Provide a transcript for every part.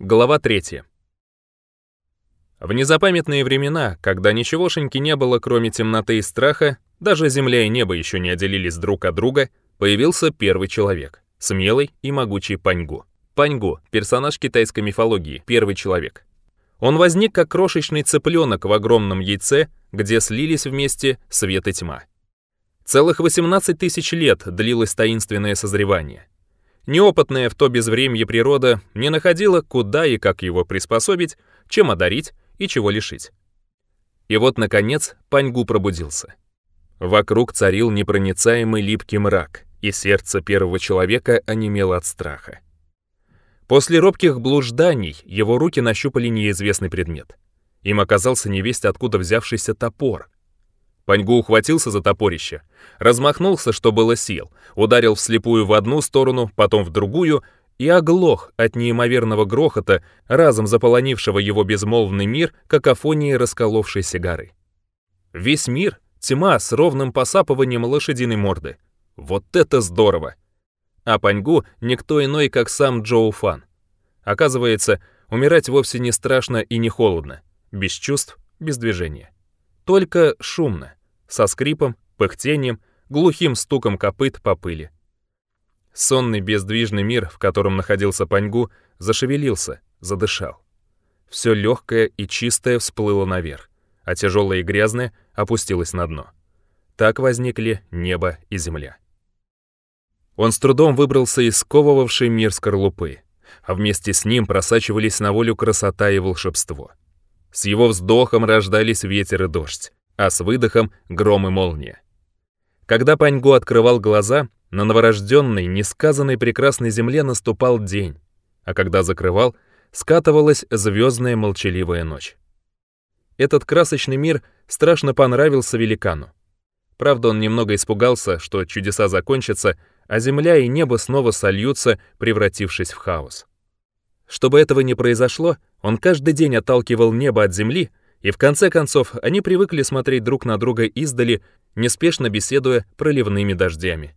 Глава 3. В незапамятные времена, когда ничегошеньки не было, кроме темноты и страха, даже земля и небо еще не отделились друг от друга, появился первый человек, смелый и могучий Паньгу. Паньгу, — персонаж китайской мифологии, первый человек. Он возник как крошечный цыпленок в огромном яйце, где слились вместе свет и тьма. Целых 18 тысяч лет длилось таинственное созревание — Неопытная в то безвремье природа не находила, куда и как его приспособить, чем одарить и чего лишить. И вот, наконец, Паньгу пробудился. Вокруг царил непроницаемый липкий мрак, и сердце первого человека онемело от страха. После робких блужданий его руки нащупали неизвестный предмет. Им оказался невесть откуда взявшийся топор — Паньгу ухватился за топорище, размахнулся, что было сил, ударил вслепую в одну сторону, потом в другую и оглох от неимоверного грохота, разом заполонившего его безмолвный мир как какофонии расколовшейся горы. Весь мир — тьма с ровным посапыванием лошадиной морды. Вот это здорово! А Паньгу никто иной, как сам Джоу Фан. Оказывается, умирать вовсе не страшно и не холодно. Без чувств, без движения. Только шумно со скрипом, пыхтением, глухим стуком копыт по пыли. Сонный бездвижный мир, в котором находился Паньгу, зашевелился, задышал. Все легкое и чистое всплыло наверх, а тяжелое и грязное опустилось на дно. Так возникли небо и земля. Он с трудом выбрался из сковывавшей мир скорлупы, а вместе с ним просачивались на волю красота и волшебство. С его вздохом рождались ветер и дождь а с выдохом гром и молния. Когда Паньгу открывал глаза, на новорожденной, несказанной прекрасной земле наступал день, а когда закрывал, скатывалась звездная молчаливая ночь. Этот красочный мир страшно понравился великану. Правда, он немного испугался, что чудеса закончатся, а земля и небо снова сольются, превратившись в хаос. Чтобы этого не произошло, он каждый день отталкивал небо от земли, и в конце концов, они привыкли смотреть друг на друга издали, неспешно беседуя проливными дождями.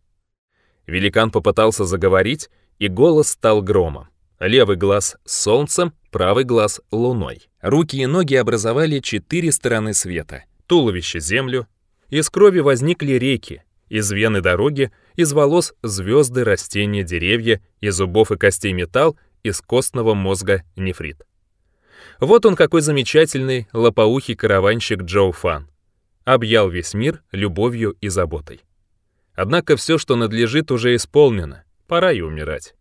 Великан попытался заговорить, и голос стал громом. Левый глаз — солнцем, правый глаз — луной. Руки и ноги образовали четыре стороны света, туловище — землю. Из крови возникли реки, из вены — дороги, из волос — звезды, растения, деревья, из зубов и костей — металл, из костного мозга — нефрит. Вот он какой замечательный лопоухий караванщик Джоу Фан. Объял весь мир любовью и заботой. Однако все, что надлежит, уже исполнено. Пора и умирать.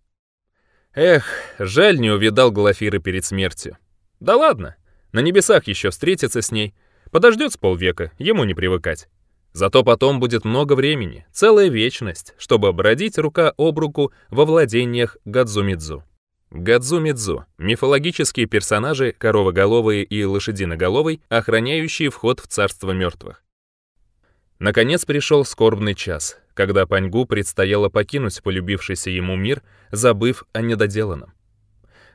Эх, жаль, не увидал Глафира перед смертью. Да ладно, на небесах еще встретится с ней. Подождет с полвека, ему не привыкать. Зато потом будет много времени, целая вечность, чтобы бродить рука об руку во владениях Гадзумидзу. Гадзу Мидзу – мифологические персонажи, коровоголовые и лошадиноголовый, охраняющие вход в царство мертвых. Наконец пришел скорбный час, когда Паньгу предстояло покинуть полюбившийся ему мир, забыв о недоделанном.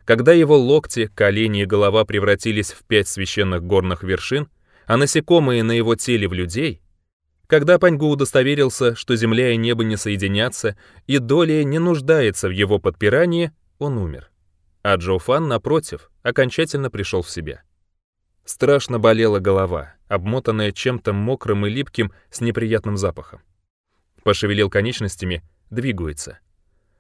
Когда его локти, колени и голова превратились в пять священных горных вершин, а насекомые на его теле в людей, когда Паньгу удостоверился, что земля и небо не соединятся, и доля не нуждается в его подпирании, он умер. А Джоуфан, напротив, окончательно пришел в себя. Страшно болела голова, обмотанная чем-то мокрым и липким с неприятным запахом. Пошевелил конечностями, двигается.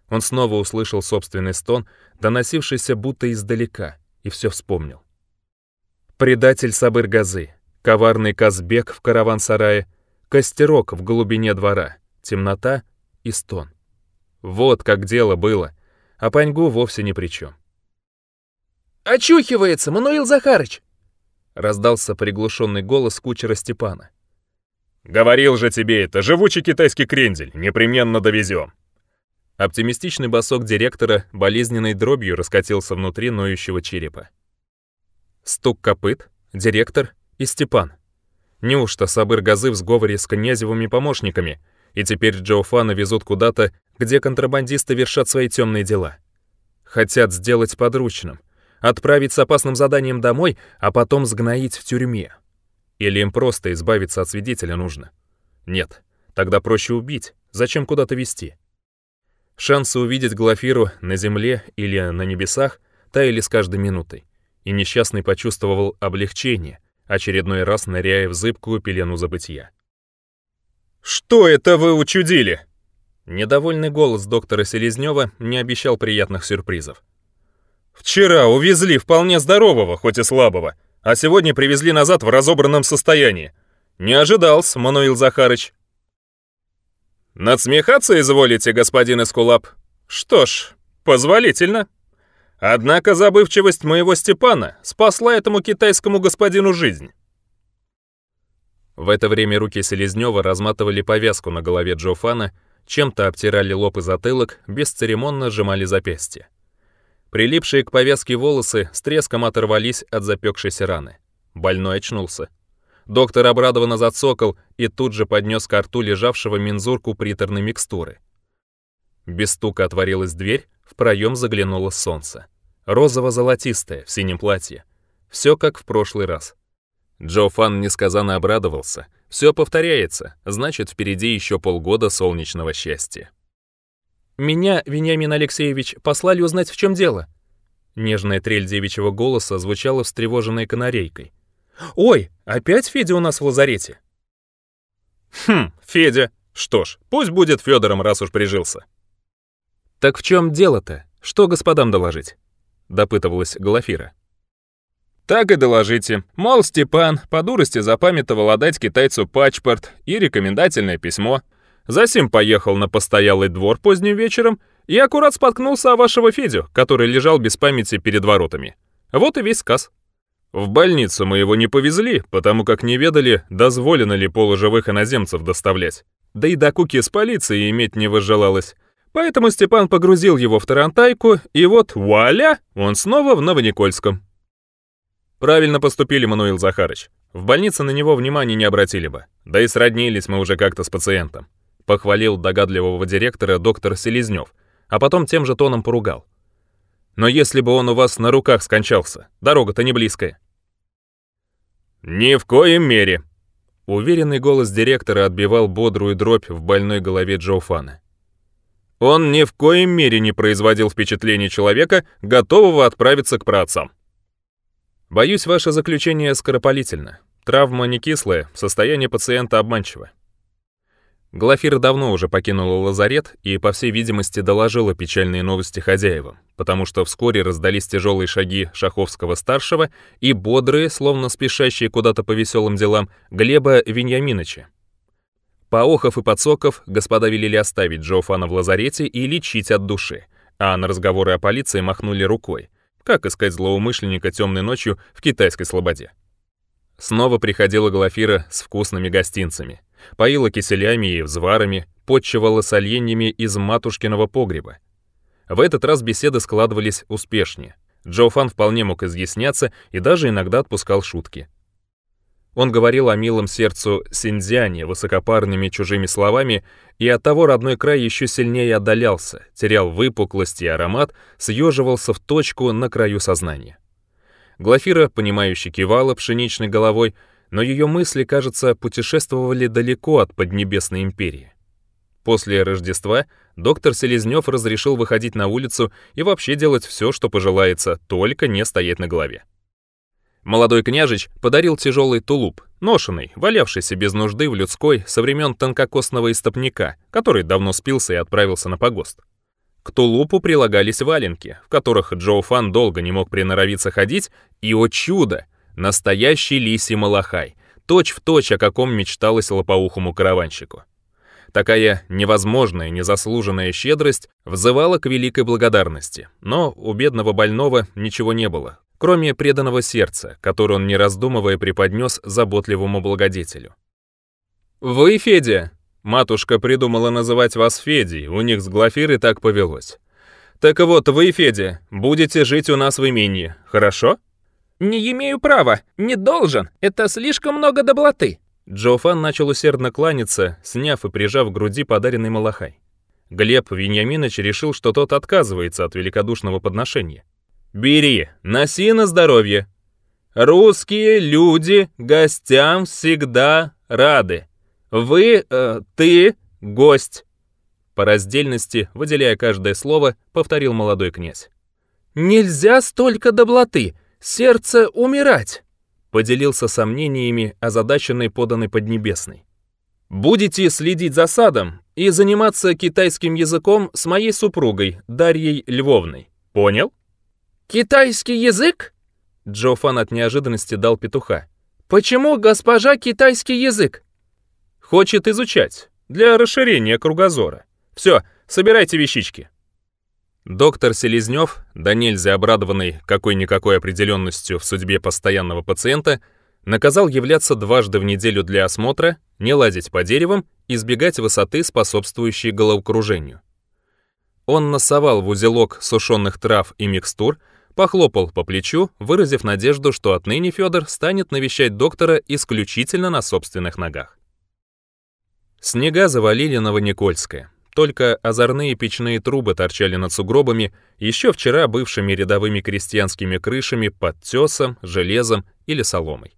Он снова услышал собственный стон, доносившийся будто издалека, и все вспомнил. Предатель Сабыр Газы, коварный Казбек в караван-сарае, костерок в глубине двора, темнота и стон. Вот как дело было — а Паньгу вовсе ни при чем. «Очухивается, а Мануил Захарыч!» — раздался приглушенный голос кучера Степана. «Говорил же тебе это, живучий китайский крендель, непременно довезем!» Оптимистичный босок директора болезненной дробью раскатился внутри ноющего черепа. Стук копыт, директор и Степан. Неужто Сабыр Газы в сговоре с князевыми помощниками, и теперь Джоуфана везут куда-то, где контрабандисты вершат свои темные дела. Хотят сделать подручным, отправить с опасным заданием домой, а потом сгноить в тюрьме. Или им просто избавиться от свидетеля нужно? Нет, тогда проще убить, зачем куда-то везти? Шансы увидеть Глафиру на земле или на небесах таяли с каждой минутой, и несчастный почувствовал облегчение, очередной раз ныряя в зыбкую пелену забытия. «Что это вы учудили?» Недовольный голос доктора Селезнева не обещал приятных сюрпризов. «Вчера увезли вполне здорового, хоть и слабого, а сегодня привезли назад в разобранном состоянии. Не ожидался, Мануил Захарыч». «Надсмехаться изволите, господин Эскулап? Что ж, позволительно. Однако забывчивость моего Степана спасла этому китайскому господину жизнь». В это время руки Селезнева разматывали повязку на голове Джофана, чем-то обтирали лоб и затылок, бесцеремонно сжимали запястья. Прилипшие к повязке волосы с треском оторвались от запекшейся раны. Больной очнулся. Доктор обрадованно зацокал и тут же поднес к рту лежавшего мензурку приторной микстуры. Без стука отворилась дверь, в проем заглянуло солнце. Розово-золотистое, в синем платье. Все как в прошлый раз. Джоуфан несказанно обрадовался. Все повторяется, значит, впереди еще полгода солнечного счастья. «Меня, Вениамин Алексеевич, послали узнать, в чем дело». Нежная трель девичьего голоса звучала встревоженной канарейкой. «Ой, опять Федя у нас в лазарете?» «Хм, Федя. Что ж, пусть будет Федором, раз уж прижился». «Так в чем дело-то? Что господам доложить?» — допытывалась Глафира. Так и доложите. Мол, Степан по дурости запамятовал отдать китайцу пачпорт и рекомендательное письмо. Засим поехал на постоялый двор поздним вечером и аккурат споткнулся о вашего Федю, который лежал без памяти перед воротами. Вот и весь сказ. В больницу мы его не повезли, потому как не ведали, дозволено ли полуживых иноземцев доставлять. Да и до куки с полицией иметь не возжелалось. Поэтому Степан погрузил его в Тарантайку, и вот вуаля, он снова в Новоникольском. Правильно поступили, Мануил Захарыч. В больнице на него внимания не обратили бы. Да и сроднились мы уже как-то с пациентом. Похвалил догадливого директора доктор Селезнев, а потом тем же тоном поругал. Но если бы он у вас на руках скончался, дорога-то не близкая. Ни в коем мере. Уверенный голос директора отбивал бодрую дробь в больной голове Джоуфана. Он ни в коем мере не производил впечатление человека, готового отправиться к працам. Боюсь, ваше заключение скоропалительно. Травма не кислая, состояние пациента обманчиво. Глафира давно уже покинула лазарет и, по всей видимости, доложила печальные новости хозяевам, потому что вскоре раздались тяжелые шаги Шаховского-старшего и бодрые, словно спешащие куда-то по веселым делам, Глеба Веньяминовича. Поохов и подсоков, господа велели оставить Джофана в лазарете и лечить от души, а на разговоры о полиции махнули рукой, как искать злоумышленника темной ночью в китайской слободе. Снова приходила Глафира с вкусными гостинцами, поила киселями и взварами, подчевала соленьями из матушкиного погреба. В этот раз беседы складывались успешнее. Джоуфан вполне мог изъясняться и даже иногда отпускал шутки. Он говорил о милом сердцу Синдзяне высокопарными чужими словами, и оттого родной край еще сильнее отдалялся, терял выпуклость и аромат, съеживался в точку на краю сознания. Глафира, понимающе кивала пшеничной головой, но ее мысли, кажется, путешествовали далеко от Поднебесной империи. После Рождества доктор Селезнев разрешил выходить на улицу и вообще делать все, что пожелается, только не стоять на голове. Молодой княжич подарил тяжелый тулуп, ношенный, валявшийся без нужды в людской со времен тонкокосного истопника, который давно спился и отправился на погост. К тулупу прилагались валенки, в которых Джоуфан долго не мог приноровиться ходить, и, о чудо, настоящий лисий малахай, точь-в-точь, точь, о каком мечталось лопоухому караванщику. Такая невозможная, незаслуженная щедрость взывала к великой благодарности, но у бедного больного ничего не было, кроме преданного сердца, которое он, не раздумывая, преподнес заботливому благодетелю. «Вы, Федя?» Матушка придумала называть вас Федей, у них с Глафирой так повелось. «Так вот, вы, Федя, будете жить у нас в имении, хорошо?» «Не имею права, не должен, это слишком много доблоты». Джофан начал усердно кланяться, сняв и прижав к груди подаренный малахай. Глеб Вениаминович решил, что тот отказывается от великодушного подношения. Бери, носи на здоровье. Русские люди гостям всегда рады. Вы, э, ты, гость. По раздельности, выделяя каждое слово, повторил молодой князь. «Нельзя столько доблоты! Сердце умирать!» Поделился сомнениями, озадаченный поданный Поднебесной. «Будете следить за садом и заниматься китайским языком с моей супругой Дарьей Львовной. Понял?» «Китайский язык?» Джофан от неожиданности дал петуха. «Почему госпожа китайский язык?» «Хочет изучать, для расширения кругозора. Все, собирайте вещички». Доктор Селезнев, да нельзя обрадованный какой-никакой определенностью в судьбе постоянного пациента, наказал являться дважды в неделю для осмотра, не лазить по деревам, избегать высоты, способствующей головокружению. Он насовал в узелок сушеных трав и микстур, похлопал по плечу, выразив надежду, что отныне Федор станет навещать доктора исключительно на собственных ногах. Снега завалили Новоникольское. Только озорные печные трубы торчали над сугробами, еще вчера бывшими рядовыми крестьянскими крышами под тесом, железом или соломой.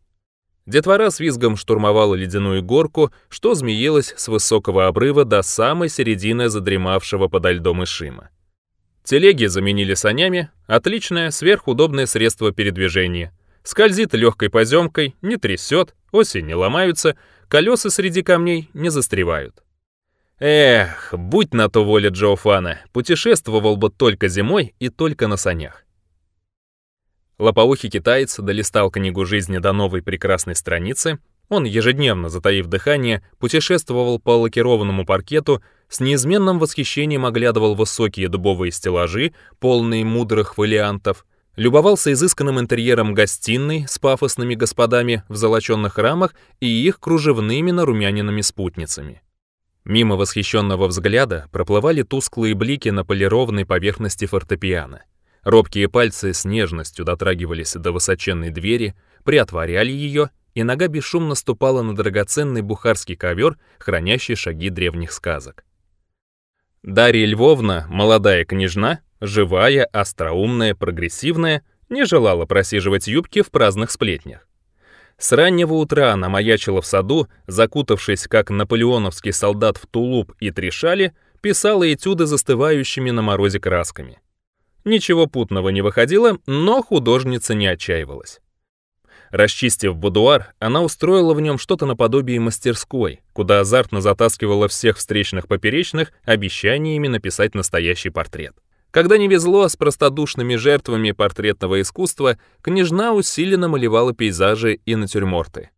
Детвора с визгом штурмовала ледяную горку, что змеилась с высокого обрыва до самой середины задремавшего подо льдом Ишима. Телеги заменили санями, отличное сверхудобное средство передвижения. Скользит легкой поземкой, не трясет, оси не ломаются, колеса среди камней не застревают. Эх, будь на то воля Джоуфана, путешествовал бы только зимой и только на санях. Лопоухий китаец долистал книгу жизни до новой прекрасной страницы. Он, ежедневно затаив дыхание, путешествовал по лакированному паркету, с неизменным восхищением оглядывал высокие дубовые стеллажи, полные мудрых фолиантов, любовался изысканным интерьером гостиной с пафосными господами в золоченных рамах и их кружевными нарумяненными спутницами. Мимо восхищенного взгляда проплывали тусклые блики на полированной поверхности фортепиано. Робкие пальцы с нежностью дотрагивались до высоченной двери, приотворяли ее, и нога бесшумно ступала на драгоценный бухарский ковер, хранящий шаги древних сказок. Дарья Львовна, молодая княжна, живая, остроумная, прогрессивная, не желала просиживать юбки в праздных сплетнях. С раннего утра она маячила в саду, закутавшись как наполеоновский солдат в тулуп и три шали, писала этюды застывающими на морозе красками. Ничего путного не выходило, но художница не отчаивалась. Расчистив будуар, она устроила в нем что-то наподобие мастерской, куда азартно затаскивала всех встречных поперечных обещаниями написать настоящий портрет. Когда не везло с простодушными жертвами портретного искусства, княжна усиленно малевала пейзажи и натюрморты.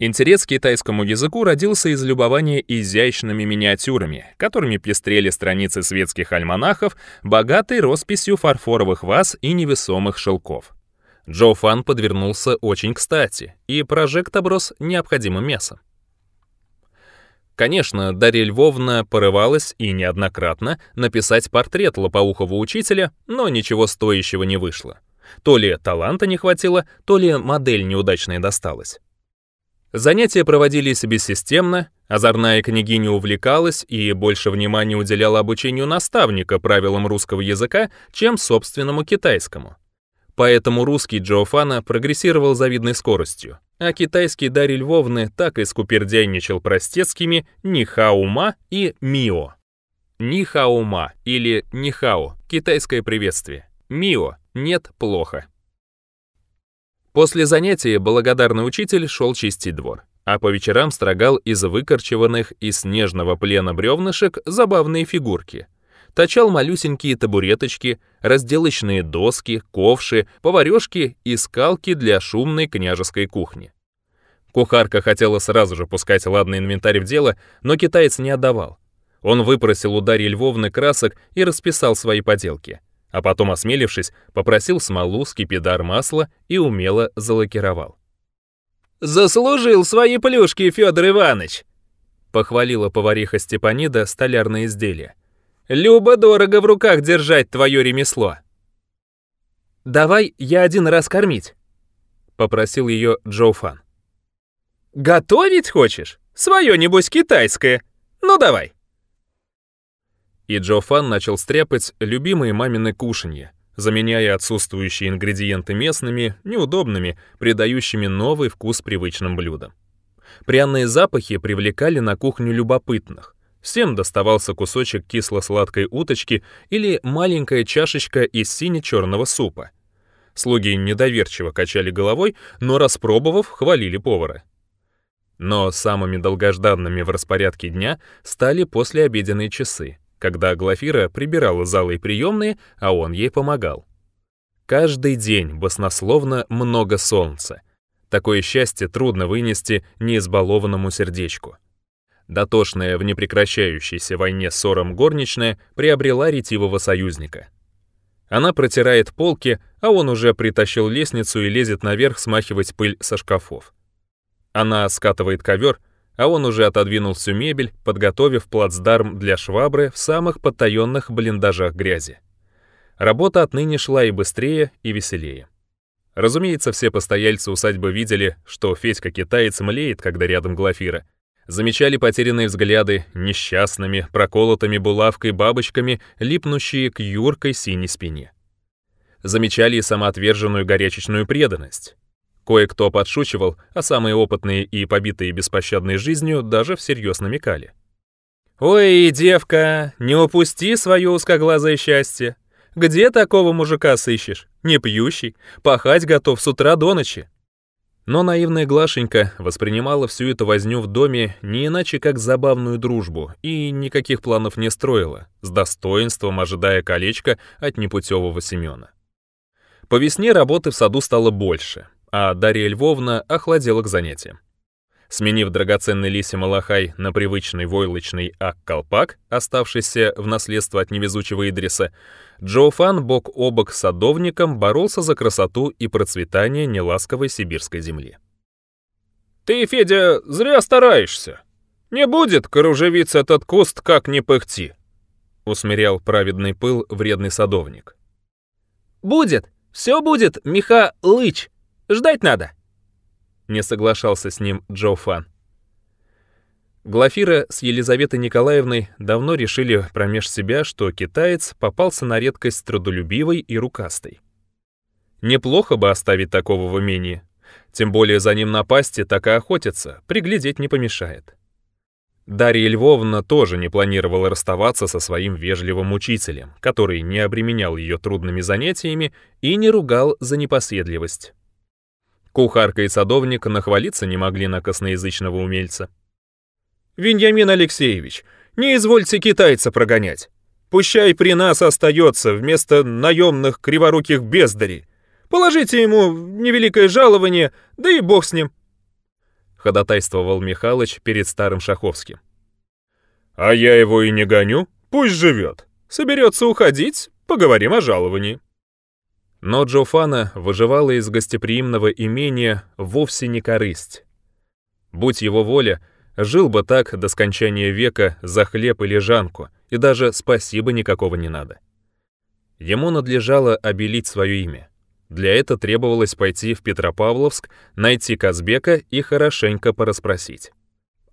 Интерес к китайскому языку родился из любования изящными миниатюрами, которыми пестрели страницы светских альманахов, богатой росписью фарфоровых ваз и невесомых шелков. Джоуфан подвернулся очень кстати, и прожект оброс необходимым мясом. Конечно, Дарья Львовна порывалась и неоднократно написать портрет лопоухого учителя, но ничего стоящего не вышло. То ли таланта не хватило, то ли модель неудачная досталась. Занятия проводились бессистемно, озорная княгиня увлекалась и больше внимания уделяла обучению наставника правилам русского языка, чем собственному китайскому. Поэтому русский Джоуфана прогрессировал завидной скоростью, а китайский Дарьи Львовны так и скупердяйничал простецкими «нихаума» и «мио». «Нихаума» или «нихао» — китайское приветствие. «Мио» — «нет, плохо». После занятия благодарный учитель шел чистить двор, а по вечерам строгал из выкорчеванных из снежного плена бревнышек забавные фигурки — точал малюсенькие табуреточки, разделочные доски, ковши, поварешки и скалки для шумной княжеской кухни. Кухарка хотела сразу же пускать ладный инвентарь в дело, но китаец не отдавал. Он выпросил у Дарьи Львовны красок и расписал свои поделки. А потом, осмелившись, попросил смолу, скипидар масла и умело залакировал. «Заслужил свои плюшки, Федор Иванович!» Похвалила повариха Степанида столярное изделие — Люба дорого в руках держать твое ремесло. «Давай я один раз кормить», — попросил ее Джоуфан. «Готовить хочешь? Свое, небось, китайское. Ну давай». И Джоуфан начал стряпать любимые мамины кушанья, заменяя отсутствующие ингредиенты местными, неудобными, придающими новый вкус привычным блюдам. Пряные запахи привлекали на кухню любопытных, Всем доставался кусочек кисло-сладкой уточки или маленькая чашечка из сине-черного супа. Слуги недоверчиво качали головой, но, распробовав, хвалили повара. Но самыми долгожданными в распорядке дня стали послеобеденные часы, когда Глафира прибирала залы и приемные, а он ей помогал. Каждый день баснословно много солнца. Такое счастье трудно вынести неизбалованному сердечку дотошная в непрекращающейся войне ссором горничная, приобрела ретивого союзника. Она протирает полки, а он уже притащил лестницу и лезет наверх смахивать пыль со шкафов. Она скатывает ковер, а он уже отодвинул всю мебель, подготовив плацдарм для швабры в самых подтаенных блиндажах грязи. Работа отныне шла и быстрее, и веселее. Разумеется, все постояльцы усадьбы видели, что Федька-китаец млеет, когда рядом Глафира — замечали потерянные взгляды, несчастными, проколотыми булавкой бабочками, липнущие к юркой синей спине. Замечали и самоотверженную горячечную преданность. Кое-кто подшучивал, а самые опытные и побитые беспощадной жизнью даже всерьез намекали. «Ой, девка, не упусти свое узкоглазое счастье! Где такого мужика сыщешь? Не пьющий, пахать готов с утра до ночи!» Но наивная Глашенька воспринимала всю эту возню в доме не иначе, как забавную дружбу, и никаких планов не строила, с достоинством ожидая колечко от непутевого Семена. По весне работы в саду стало больше, а Дарья Львовна охладела к занятиям. Сменив драгоценный лисий малахай на привычный войлочный ак-колпак, оставшийся в наследство от невезучего Идриса, Джоуфан бок о бок с садовником боролся за красоту и процветание неласковой сибирской земли. «Ты, Федя, зря стараешься. Не будет коружевиться этот куст, как не пыхти», — усмирял праведный пыл вредный садовник. «Будет, все будет, Миха Лыч. Ждать надо» не соглашался с ним Джо Фан. Глафира с Елизаветой Николаевной давно решили промеж себя, что китаец попался на редкость трудолюбивой и рукастой. Неплохо бы оставить такого в умении. Тем более за ним напасти так и охотятся, приглядеть не помешает. Дарья Львовна тоже не планировала расставаться со своим вежливым учителем, который не обременял ее трудными занятиями и не ругал за непоседливость. Кухарка и садовник нахвалиться не могли на косноязычного умельца. Виньямин Алексеевич, не извольте китайца прогонять. Пущай при нас остается вместо наемных криворуких бездарей. Положите ему невеликое жалование, да и бог с ним». Ходатайствовал Михалыч перед старым Шаховским. «А я его и не гоню, пусть живет. Соберется уходить, поговорим о жаловании». Но Джофана выживала из гостеприимного имения вовсе не корысть. Будь его воля, жил бы так до скончания века за хлеб или жанку, и даже спасибо никакого не надо. Ему надлежало обелить свое имя. Для этого требовалось пойти в Петропавловск, найти Казбека и хорошенько порасспросить.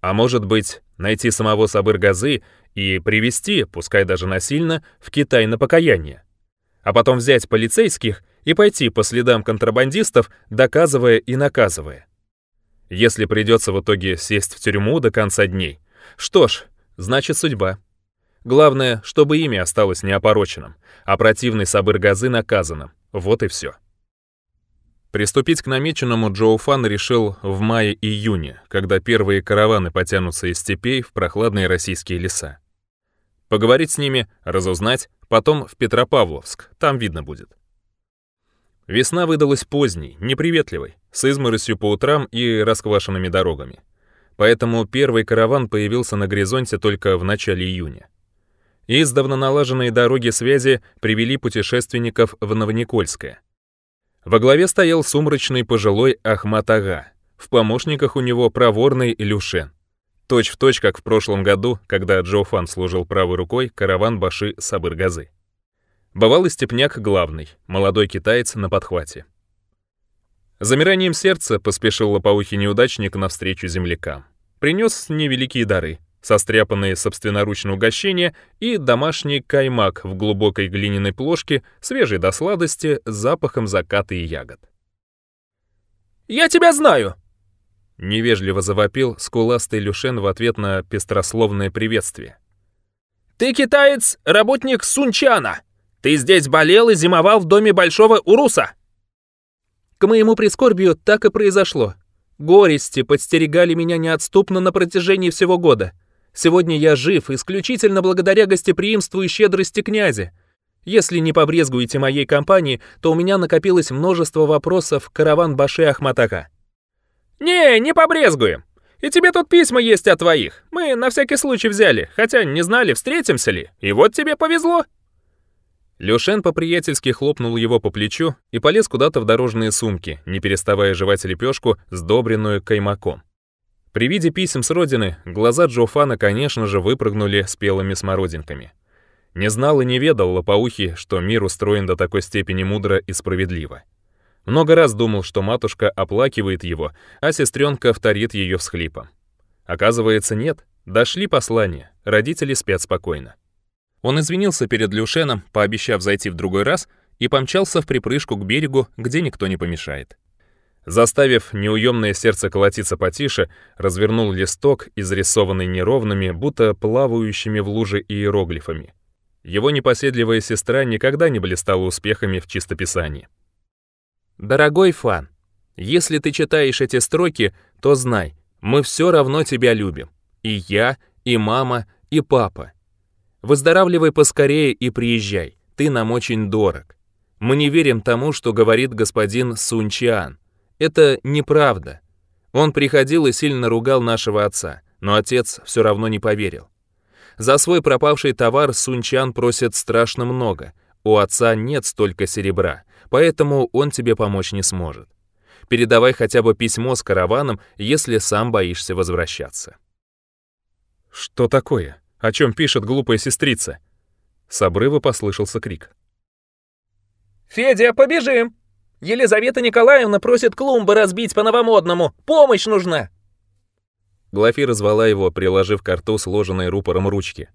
А может быть, найти самого Сабыргазы и привести, пускай даже насильно, в Китай на покаяние а потом взять полицейских и пойти по следам контрабандистов, доказывая и наказывая. Если придется в итоге сесть в тюрьму до конца дней, что ж, значит судьба. Главное, чтобы имя осталось неопороченным, а противный Сабыр Газы наказанным. Вот и все. Приступить к намеченному Джоу Фан решил в мае-июне, когда первые караваны потянутся из степей в прохладные российские леса поговорить с ними, разузнать, потом в Петропавловск, там видно будет. Весна выдалась поздней, неприветливой, с изморосью по утрам и расквашенными дорогами. Поэтому первый караван появился на горизонте только в начале июня. Издавна налаженные дороги связи привели путешественников в Новоникольское. Во главе стоял сумрачный пожилой Ахмат Ага, в помощниках у него проворный Илюшен. Точь в точь, как в прошлом году, когда Джоуфан служил правой рукой караван Баши Сабыргазы. Бывалый степняк главный, молодой китаец на подхвате. Замиранием сердца поспешил лопоухий неудачник навстречу землякам. Принес невеликие дары, состряпанные собственноручно угощения и домашний каймак в глубокой глиняной плошке, свежий до сладости, с запахом заката и ягод. «Я тебя знаю!» — невежливо завопил скуластый Люшен в ответ на пестрословное приветствие. «Ты китаец, работник Сунчана! Ты здесь болел и зимовал в доме Большого Уруса!» К моему прискорбию так и произошло. Горести подстерегали меня неотступно на протяжении всего года. Сегодня я жив исключительно благодаря гостеприимству и щедрости князя. Если не побрезгуете моей компании, то у меня накопилось множество вопросов караван Баши Ахматака. Не, не побрезгуем. И тебе тут письма есть от твоих. Мы на всякий случай взяли, хотя не знали, встретимся ли. И вот тебе повезло. Люшен по-приятельски хлопнул его по плечу и полез куда-то в дорожные сумки, не переставая жевать лепешку, сдобренную каймаком. При виде писем с родины глаза Джофана, конечно же, выпрыгнули спелыми смородинками. Не знал и не ведал Лопоухи, что мир устроен до такой степени мудро и справедливо. Много раз думал, что матушка оплакивает его, а сестренка вторит ее всхлипом. Оказывается, нет. Дошли послания, родители спят спокойно. Он извинился перед Люшеном, пообещав зайти в другой раз, и помчался в припрыжку к берегу, где никто не помешает. Заставив неуемное сердце колотиться потише, развернул листок, изрисованный неровными, будто плавающими в луже иероглифами. Его непоседливая сестра никогда не блистала успехами в чистописании. Дорогой Фан, если ты читаешь эти строки, то знай, мы все равно тебя любим. И я, и мама, и папа. Выздоравливай поскорее и приезжай. Ты нам очень дорог. Мы не верим тому, что говорит господин Сунчиан. Это неправда. Он приходил и сильно ругал нашего отца, но отец все равно не поверил. За свой пропавший товар Сунчан просит страшно много. У отца нет столько серебра поэтому он тебе помочь не сможет. Передавай хотя бы письмо с караваном, если сам боишься возвращаться». «Что такое? О чем пишет глупая сестрица?» С обрыва послышался крик. «Федя, побежим! Елизавета Николаевна просит клумбы разбить по-новомодному! Помощь нужна!» Глафира звала его, приложив к рту сложенные рупором ручки.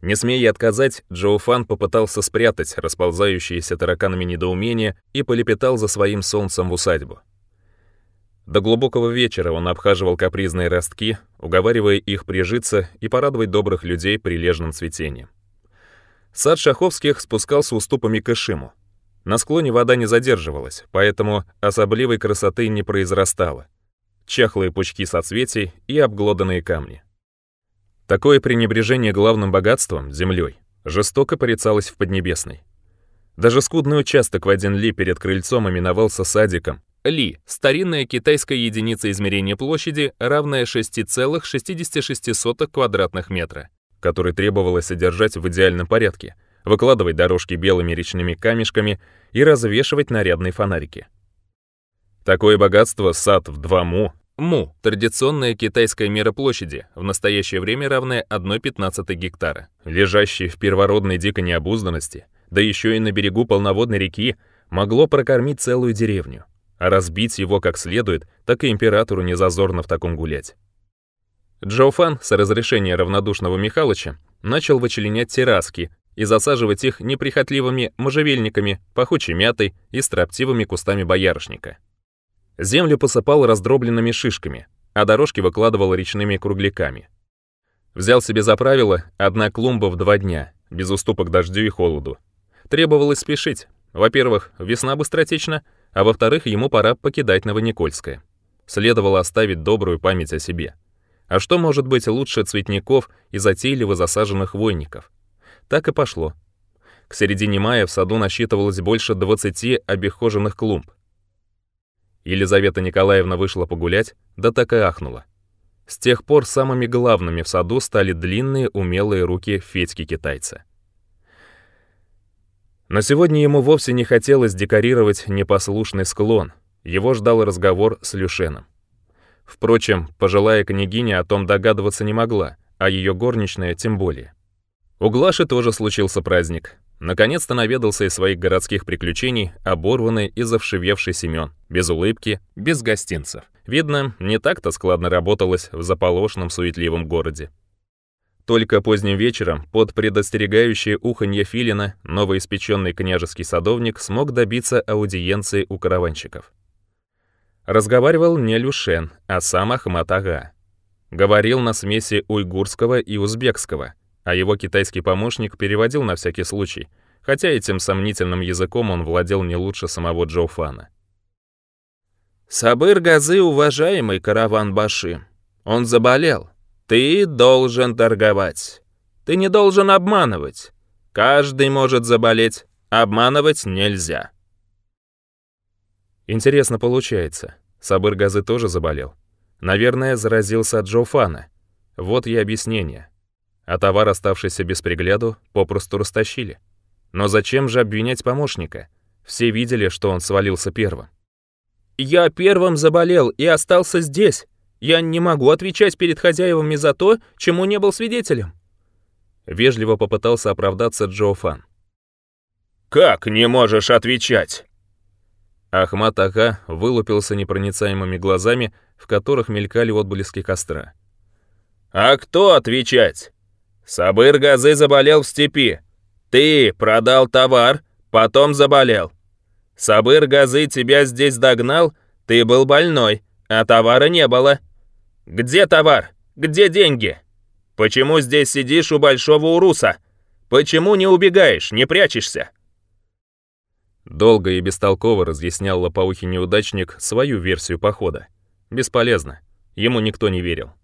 Не смея отказать, Джоуфан попытался спрятать расползающиеся тараканами недоумения и полепетал за своим солнцем в усадьбу. До глубокого вечера он обхаживал капризные ростки, уговаривая их прижиться и порадовать добрых людей прилежным цветением. Сад Шаховских спускался уступами к Ишиму. На склоне вода не задерживалась, поэтому особливой красоты не произрастала. Чахлые пучки соцветий и обглоданные камни. Такое пренебрежение главным богатством, землей, жестоко порицалось в Поднебесной. Даже скудный участок в один ли перед крыльцом именовался садиком. Ли – старинная китайская единица измерения площади, равная 6,66 квадратных метра, который требовалось содержать в идеальном порядке, выкладывать дорожки белыми речными камешками и развешивать нарядные фонарики. Такое богатство сад в два му Му – традиционная китайская мера площади, в настоящее время равная 1,15 гектара. лежащий в первородной дикой необузданности, да еще и на берегу полноводной реки, могло прокормить целую деревню. А разбить его как следует, так и императору не зазорно в таком гулять. Джоуфан, с разрешения равнодушного Михалыча, начал вычленять терраски и засаживать их неприхотливыми можжевельниками, пахучей мятой и строптивыми кустами боярышника. Землю посыпал раздробленными шишками, а дорожки выкладывал речными кругляками. Взял себе за правило одна клумба в два дня, без уступок дождю и холоду. Требовалось спешить. Во-первых, весна быстротечна, а во-вторых, ему пора покидать Новоникольское. Следовало оставить добрую память о себе. А что может быть лучше цветников и затейливо засаженных войников? Так и пошло. К середине мая в саду насчитывалось больше 20 обихоженных клумб. Елизавета Николаевна вышла погулять, да так и ахнула. С тех пор самыми главными в саду стали длинные умелые руки Федьки-китайца. Но сегодня ему вовсе не хотелось декорировать непослушный склон. Его ждал разговор с Люшеном. Впрочем, пожилая княгиня о том догадываться не могла, а ее горничная тем более. У Глаши тоже случился праздник. Наконец-то наведался из своих городских приключений оборванный и завшивевший Семён без улыбки, без гостинцев. Видно, не так-то складно работалось в заполошном суетливом городе. Только поздним вечером, под предостерегающее уханье Филина, новоиспеченный княжеский садовник смог добиться аудиенции у караванщиков. Разговаривал не Люшен, а сам Ахмат Ага. Говорил на смеси уйгурского и узбекского – а его китайский помощник переводил на всякий случай, хотя этим сомнительным языком он владел не лучше самого Джоуфана. «Сабыр Газы, уважаемый караван Баши, он заболел. Ты должен торговать. Ты не должен обманывать. Каждый может заболеть, обманывать нельзя». Интересно получается. Сабыр Газы тоже заболел. Наверное, заразился от Джоуфана. Вот и объяснение а товар, оставшийся без пригляду, попросту растащили. Но зачем же обвинять помощника? Все видели, что он свалился первым. «Я первым заболел и остался здесь. Я не могу отвечать перед хозяевами за то, чему не был свидетелем». Вежливо попытался оправдаться Джо Фан. «Как не можешь отвечать?» Ахмат Ака вылупился непроницаемыми глазами, в которых мелькали отблески костра. «А кто отвечать? Сабыр Газы заболел в степи. Ты продал товар, потом заболел. Сабыр Газы тебя здесь догнал, ты был больной, а товара не было. Где товар? Где деньги? Почему здесь сидишь у большого уруса? Почему не убегаешь, не прячешься?» Долго и бестолково разъяснял лопоухий неудачник свою версию похода. Бесполезно. Ему никто не верил.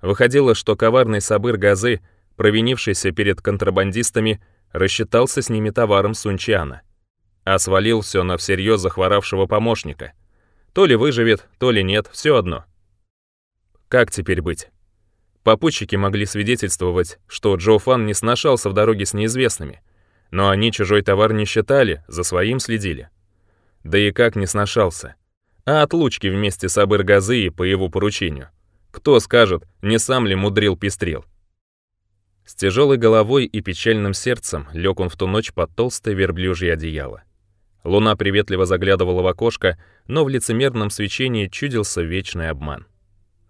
Выходило, что коварный Сабыр Газы — провинившийся перед контрабандистами, рассчитался с ними товаром Сунчиана, а свалил все на всерьез захворавшего помощника. То ли выживет, то ли нет, все одно. Как теперь быть? Попутчики могли свидетельствовать, что Джо Фан не сношался в дороге с неизвестными, но они чужой товар не считали, за своим следили. Да и как не сношался. А отлучки вместе с Абыр Газы по его поручению. Кто скажет, не сам ли мудрил-пестрил? С тяжелой головой и печальным сердцем лег он в ту ночь под толстое верблюжье одеяло. Луна приветливо заглядывала в окошко, но в лицемерном свечении чудился вечный обман.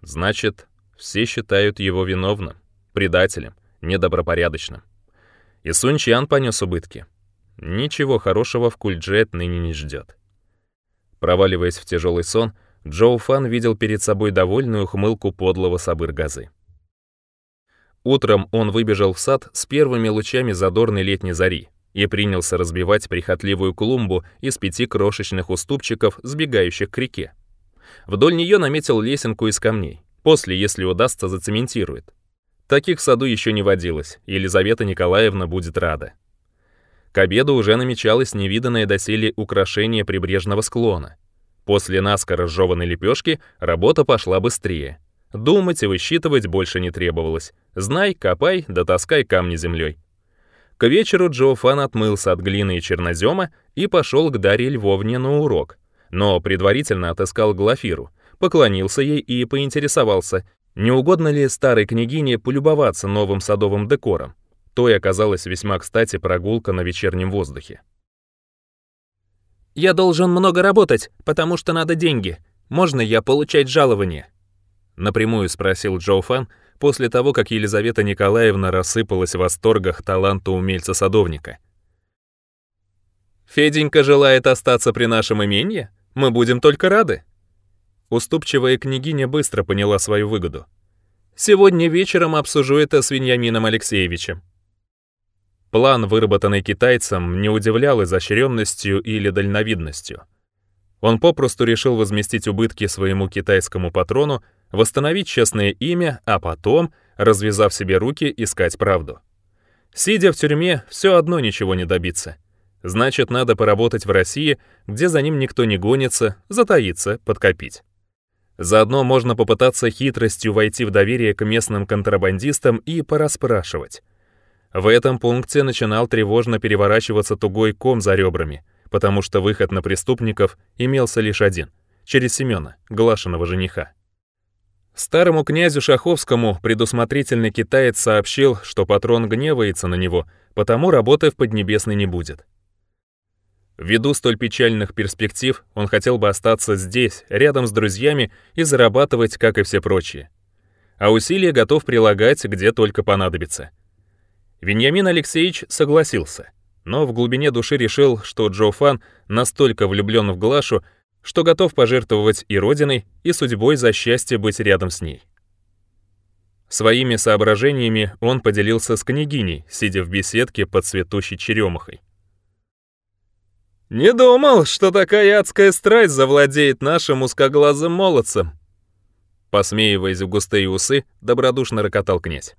Значит, все считают его виновным, предателем, недобропорядочным. И Сун Чиан понес убытки. Ничего хорошего в Кульдже ныне не ждет. Проваливаясь в тяжелый сон, Джоу Фан видел перед собой довольную ухмылку подлого Сабыр Газы. Утром он выбежал в сад с первыми лучами задорной летней зари и принялся разбивать прихотливую клумбу из пяти крошечных уступчиков, сбегающих к реке. Вдоль нее наметил лесенку из камней. После, если удастся, зацементирует. Таких в саду еще не водилось, Елизавета Николаевна будет рада. К обеду уже намечалось невиданное доселе украшение прибрежного склона. После наскоро сжёванной лепешки работа пошла быстрее — Думать и высчитывать больше не требовалось. Знай, копай, да таскай камни землей. К вечеру Джоуфан отмылся от глины и чернозема и пошел к Дарье Львовне на урок, но предварительно отыскал Глафиру, поклонился ей и поинтересовался, не угодно ли старой княгине полюбоваться новым садовым декором. То и оказалась весьма кстати прогулка на вечернем воздухе. «Я должен много работать, потому что надо деньги. Можно я получать жалование?» напрямую спросил Джо Фан после того, как Елизавета Николаевна рассыпалась в восторгах таланта умельца-садовника. «Феденька желает остаться при нашем имении? Мы будем только рады!» Уступчивая княгиня быстро поняла свою выгоду. «Сегодня вечером обсужу это с Веньямином Алексеевичем». План, выработанный китайцем, не удивлял изощренностью или дальновидностью — он попросту решил возместить убытки своему китайскому патрону, восстановить честное имя, а потом, развязав себе руки, искать правду. Сидя в тюрьме, все одно ничего не добиться. Значит, надо поработать в России, где за ним никто не гонится, затаиться, подкопить. Заодно можно попытаться хитростью войти в доверие к местным контрабандистам и пораспрашивать. В этом пункте начинал тревожно переворачиваться тугой ком за ребрами — потому что выход на преступников имелся лишь один – через Семена, глашенного жениха. Старому князю Шаховскому предусмотрительный китаец сообщил, что патрон гневается на него, потому работы в Поднебесной не будет. Ввиду столь печальных перспектив, он хотел бы остаться здесь, рядом с друзьями, и зарабатывать, как и все прочие. А усилия готов прилагать, где только понадобится. Вениамин Алексеевич согласился – но в глубине души решил, что Джоуфан настолько влюблен в Глашу, что готов пожертвовать и родиной, и судьбой за счастье быть рядом с ней. Своими соображениями он поделился с княгиней, сидя в беседке под цветущей черемухой. «Не думал, что такая адская страсть завладеет нашим узкоглазым молодцем!» Посмеиваясь в густые усы, добродушно рокотал князь.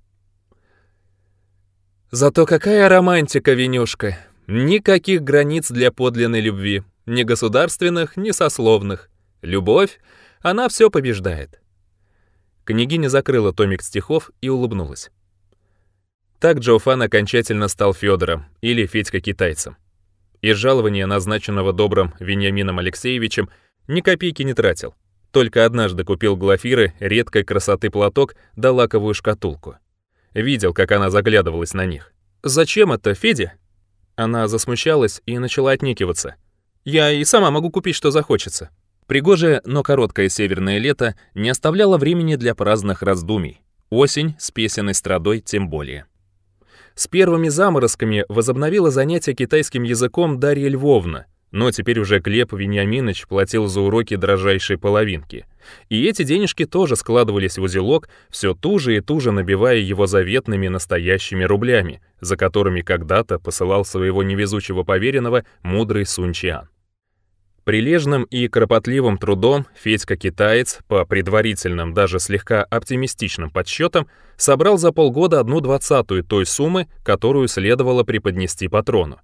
Зато какая романтика, Венюшка! Никаких границ для подлинной любви, ни государственных, ни сословных. Любовь, она все побеждает. Княгиня закрыла томик стихов и улыбнулась. Так Джоуфан окончательно стал Федором или Федька китайцем. Из жалования, назначенного добрым Вениамином Алексеевичем, ни копейки не тратил. Только однажды купил глафиры редкой красоты платок да лаковую шкатулку. Видел, как она заглядывалась на них. «Зачем это, Федя?» Она засмущалась и начала отнекиваться. «Я и сама могу купить, что захочется». Пригожее, но короткое северное лето не оставляло времени для праздных раздумий. Осень с песенной страдой тем более. С первыми заморозками возобновила занятия китайским языком Дарья Львовна, но теперь уже Глеб Вениаминович платил за уроки дрожайшей половинки. И эти денежки тоже складывались в узелок, все туже и туже набивая его заветными настоящими рублями, за которыми когда-то посылал своего невезучего поверенного мудрый Сунчиан. Прилежным и кропотливым трудом Федька-китаец, по предварительным, даже слегка оптимистичным подсчетам, собрал за полгода одну двадцатую той суммы, которую следовало преподнести патрону.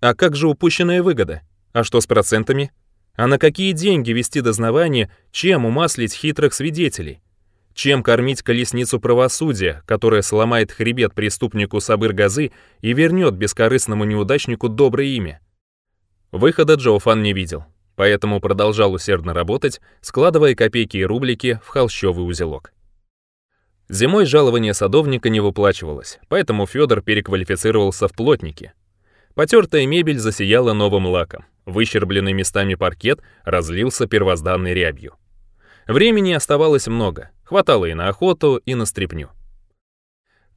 А как же упущенная выгода? А что с процентами? А на какие деньги вести дознавание, чем умаслить хитрых свидетелей? Чем кормить колесницу правосудия, которая сломает хребет преступнику Сабыр Газы и вернет бескорыстному неудачнику доброе имя? Выхода Джоуфан не видел, поэтому продолжал усердно работать, складывая копейки и рублики в холщовый узелок. Зимой жалование садовника не выплачивалось, поэтому Федор переквалифицировался в плотники — Потертая мебель засияла новым лаком. Выщербленный местами паркет разлился первозданной рябью. Времени оставалось много, хватало и на охоту, и на стряпню.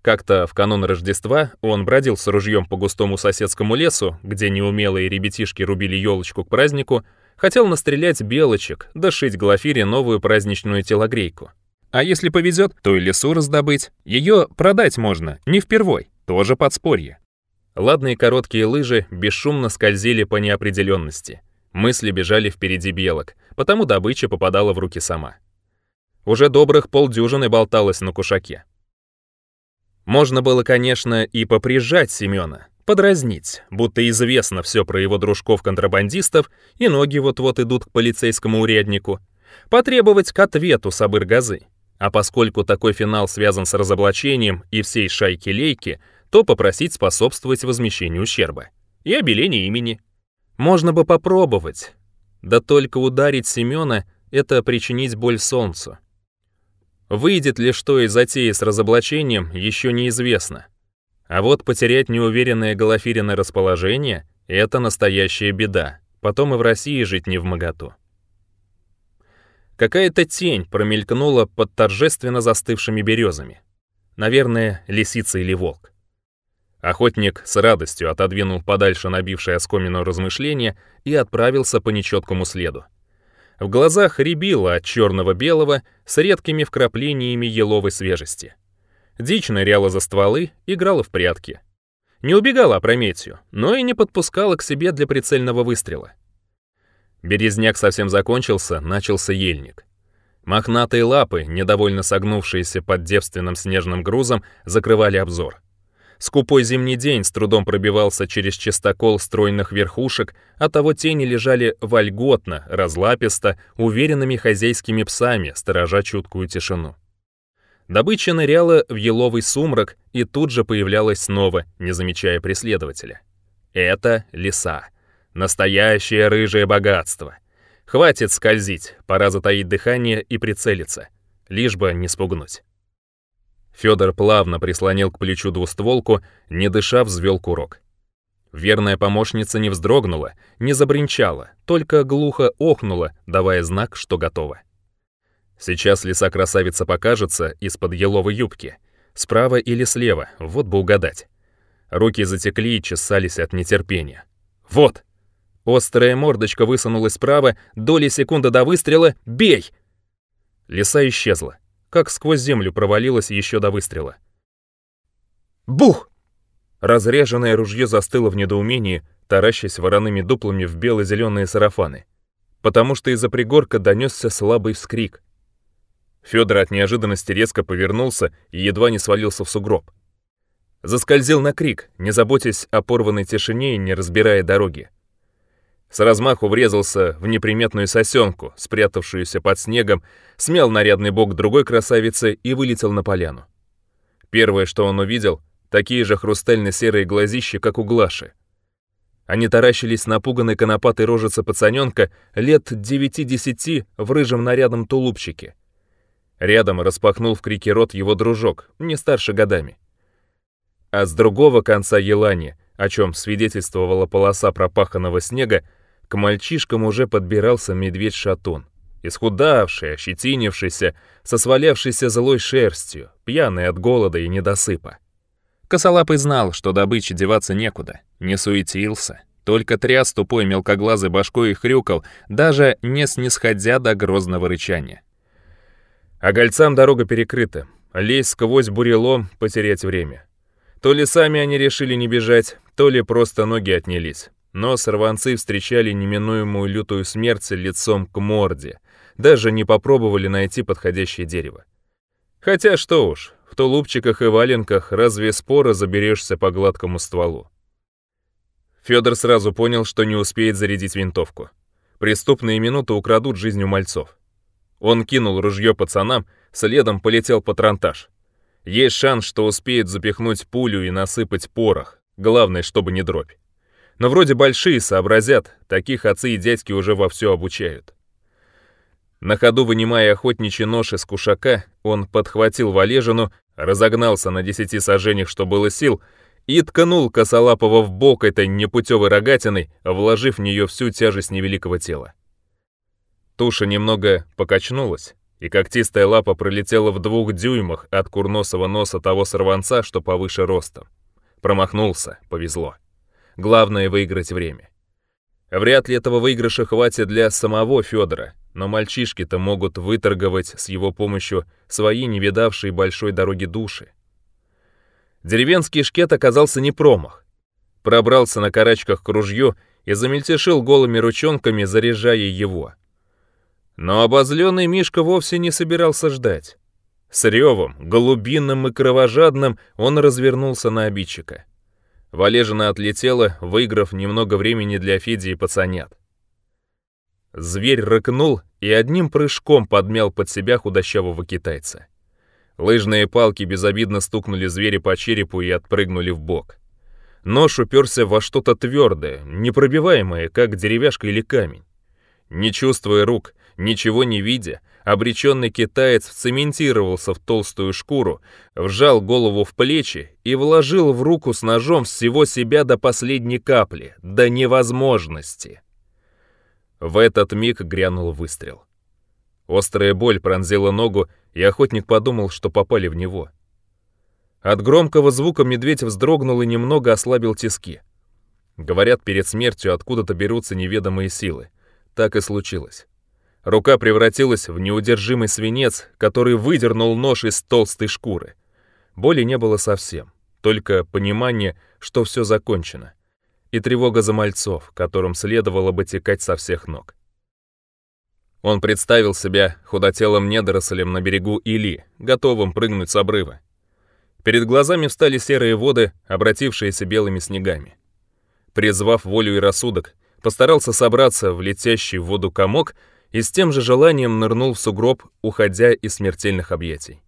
Как-то в канун Рождества он бродил с ружьем по густому соседскому лесу, где неумелые ребятишки рубили елочку к празднику, хотел настрелять белочек, да Глафире новую праздничную телогрейку. А если повезет, то и лесу раздобыть. Ее продать можно, не впервой, тоже подспорье. Ладные короткие лыжи бесшумно скользили по неопределенности. Мысли бежали впереди белок, потому добыча попадала в руки сама. Уже добрых полдюжины болталось на кушаке. Можно было, конечно, и поприжать Семёна, подразнить, будто известно все про его дружков-контрабандистов, и ноги вот-вот идут к полицейскому уряднику, потребовать к ответу Сабыр-Газы. А поскольку такой финал связан с разоблачением и всей шайки-лейки, то попросить способствовать возмещению ущерба и обеление имени. Можно бы попробовать. Да только ударить Семёна — это причинить боль солнцу. Выйдет ли что из затеи с разоблачением, еще неизвестно. А вот потерять неуверенное Голофирина расположение — это настоящая беда. Потом и в России жить не в моготу. Какая-то тень промелькнула под торжественно застывшими березами. Наверное, лисица или волк. Охотник с радостью отодвинул подальше набившее оскомину размышление и отправился по нечеткому следу. В глазах рябило от черного-белого с редкими вкраплениями еловой свежести. Дичь ныряла за стволы, играла в прятки. Не убегала опрометью, но и не подпускала к себе для прицельного выстрела. Березняк совсем закончился, начался ельник. Мохнатые лапы, недовольно согнувшиеся под девственным снежным грузом, закрывали обзор. Скупой зимний день с трудом пробивался через чистокол стройных верхушек, а того тени лежали вольготно, разлаписто, уверенными хозяйскими псами, сторожа чуткую тишину. Добыча ныряла в еловый сумрак и тут же появлялась снова, не замечая преследователя. Это леса. Настоящее рыжее богатство. Хватит скользить, пора затаить дыхание и прицелиться. Лишь бы не спугнуть. Федор плавно прислонил к плечу двустволку, не дыша взвел курок. Верная помощница не вздрогнула, не забринчала, только глухо охнула, давая знак, что готова. Сейчас лиса красавица покажется из-под еловой юбки. Справа или слева, вот бы угадать. Руки затекли и чесались от нетерпения. «Вот!» Острая мордочка высунулась справа, доли секунды до выстрела «Бей!» Лиса исчезла как сквозь землю провалилась еще до выстрела. Бух! Разреженное ружье застыло в недоумении, таращась вороными дуплами в бело-зеленые сарафаны, потому что из-за пригорка донесся слабый вскрик. Федор от неожиданности резко повернулся и едва не свалился в сугроб. Заскользил на крик, не заботясь о порванной тишине и не разбирая дороги. С размаху врезался в неприметную сосенку, спрятавшуюся под снегом, смел нарядный бок другой красавицы и вылетел на поляну. Первое, что он увидел, такие же хрустально-серые глазища, как у Глаши. Они таращились напуганной конопатой рожицы пацаненка лет 9-10 в рыжем нарядном тулупчике. Рядом распахнул в крике рот его дружок, не старше годами. А с другого конца елани, о чем свидетельствовала полоса пропаханного снега, к мальчишкам уже подбирался медведь-шатун, исхудавший, ощетинившийся, со свалявшейся злой шерстью, пьяный от голода и недосыпа. Косолапый знал, что добыче деваться некуда, не суетился, только тряс тупой мелкоглазой башкой и хрюкал, даже не снисходя до грозного рычания. А гольцам дорога перекрыта, лезь сквозь бурелом, потерять время. То ли сами они решили не бежать, то ли просто ноги отнялись. Но сорванцы встречали неминуемую лютую смерть лицом к морде, даже не попробовали найти подходящее дерево. Хотя что уж, в тулупчиках и валенках разве споро заберешься по гладкому стволу? Федор сразу понял, что не успеет зарядить винтовку. Преступные минуты украдут жизнь у мальцов. Он кинул ружье пацанам, следом полетел патронтаж. Есть шанс, что успеет запихнуть пулю и насыпать порох, главное, чтобы не дробь но вроде большие сообразят, таких отцы и дядьки уже во все обучают. На ходу вынимая охотничий нож из кушака, он подхватил валежину, разогнался на десяти сажениях, что было сил, и тканул косолапого в бок этой непутевой рогатиной, вложив в нее всю тяжесть невеликого тела. Туша немного покачнулась, и когтистая лапа пролетела в двух дюймах от курносого носа того сорванца, что повыше роста. Промахнулся, повезло. Главное выиграть время. Вряд ли этого выигрыша хватит для самого Федора, но мальчишки-то могут выторговать с его помощью свои невидавшие большой дороги души. Деревенский шкет оказался не промах. Пробрался на карачках к ружью и замельтешил голыми ручонками, заряжая его. Но обозленный Мишка вовсе не собирался ждать. С ревом, голубинным и кровожадным он развернулся на обидчика. Валежина отлетела, выиграв немного времени для Феди и пацанят. Зверь рыкнул и одним прыжком подмял под себя худощавого китайца. Лыжные палки безобидно стукнули зверя по черепу и отпрыгнули в бок. Нож уперся во что-то твердое, непробиваемое, как деревяшка или камень. Не чувствуя рук, ничего не видя, Обреченный китаец вцементировался в толстую шкуру, вжал голову в плечи и вложил в руку с ножом всего себя до последней капли, до невозможности. В этот миг грянул выстрел. Острая боль пронзила ногу, и охотник подумал, что попали в него. От громкого звука медведь вздрогнул и немного ослабил тиски. Говорят, перед смертью откуда-то берутся неведомые силы. Так и случилось. Рука превратилась в неудержимый свинец, который выдернул нож из толстой шкуры. Боли не было совсем, только понимание, что все закончено. И тревога за мальцов, которым следовало бы текать со всех ног. Он представил себя худотелым недорослем на берегу Или, готовым прыгнуть с обрыва. Перед глазами встали серые воды, обратившиеся белыми снегами. Призвав волю и рассудок, постарался собраться в летящий в воду комок — и с тем же желанием нырнул в сугроб, уходя из смертельных объятий.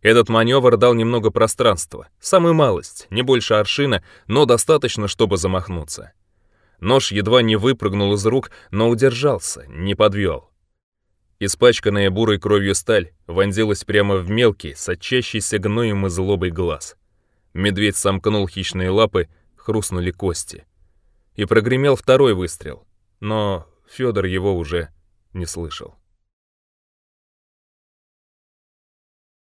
Этот маневр дал немного пространства, самую малость, не больше аршина, но достаточно, чтобы замахнуться. Нож едва не выпрыгнул из рук, но удержался, не подвел. Испачканная бурой кровью сталь вонзилась прямо в мелкий, сочащийся гноем и злобой глаз. Медведь сомкнул хищные лапы, хрустнули кости. И прогремел второй выстрел, но Федор его уже не слышал.